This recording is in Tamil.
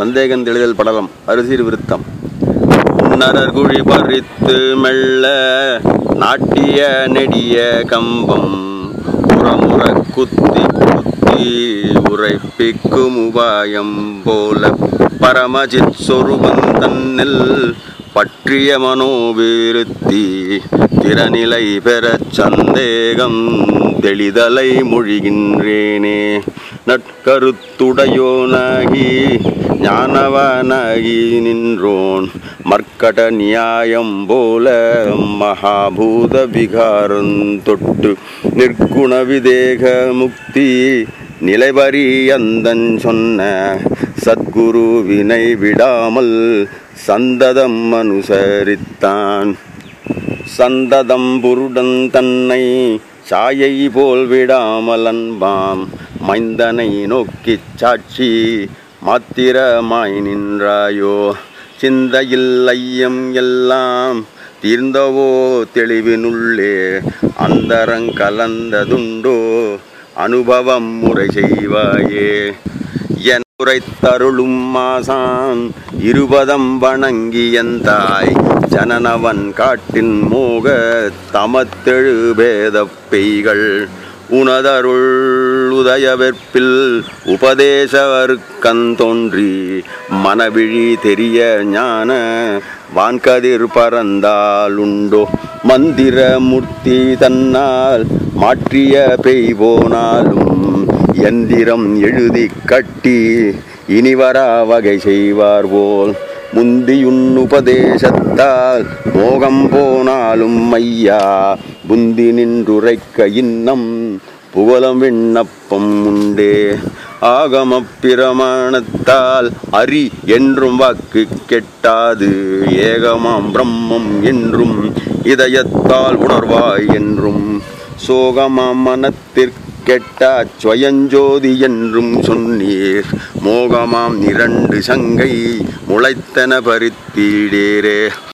சந்தேகம் தெளிதல் படலம் அரிசீர் விருத்தம். உன்னரர் குழி பறித்து மெல்ல நாட்டிய நெடிய கம்பம் புறமுற குத்தி குத்தி உரைப்பிக்கும் உபாயம் போல பரமஜித் சொருபம் தன்னில் பற்றிய மனோவிருத்தி திறநிலை பெறச் சந்தேகம் தெளிதலை மொழிகின்றேனே. நட்கருத்துடையோனாகி ஞானவனாகி நின்றோன். மர்க்கட நியாயம் போல மகாபூத விகாரம் தொட்டு நிற்குண விதேக முக்தி நிலைவரி அந்தன் சொன்ன சத்குரு வினை விடாமல் சந்ததம் அனுசரித்தான். சந்ததம் புருடன் தன்னை சாயை போல் விடாமல் அன்பாம் மைந்தனை நோக்கி சாட்சி மாத்திரமாய் நின்றாயோ? சிந்தையில் ஐயம் எல்லாம் தீர்ந்தவோ தெளிவினுள்ளே? அந்தரங் கலந்ததுண்டோ? அனுபவம் முறை செய்வாயே? என் உரைத்தருளும் மாசான். இருபதம் வணங்கியந்தாய் ஜனனவன் காட்டின் மோக தமத்தெழு பேத பெய்கள். உனதருள் உதயவெற்பில் உபதேசவருக்கந் தோன்றி மனவிழி தெரிய ஞான வான்கதிர் பறந்தாலுண்டோ மந்திர மூர்த்தி தன்னால் மாற்றிய பெய்போனாலும் எந்திரம் எழுதி கட்டி இனிவரா வகை செய்வார் போல். முந்தியுன் உபதேசத்தால் மோகம் போனாலும் ஐயா புந்தி நின்றுரைக்க இன்னம் புகழம் விண்ணப்பம் உண்டே. ஆகம பிரமாணத்தால் அரி என்றும் வாக்கு கெட்டாது ஏகமாம் பிரம்மம் என்றும் இதயத்தால் உணர்வாய் என்றும். சோகமாம் கெட்டா ஸ்வயஞ்சோதி என்றும் சொன்னீர். மோகமாம் இரண்டு சங்கை முளைத்தன பருத்தீடேரே.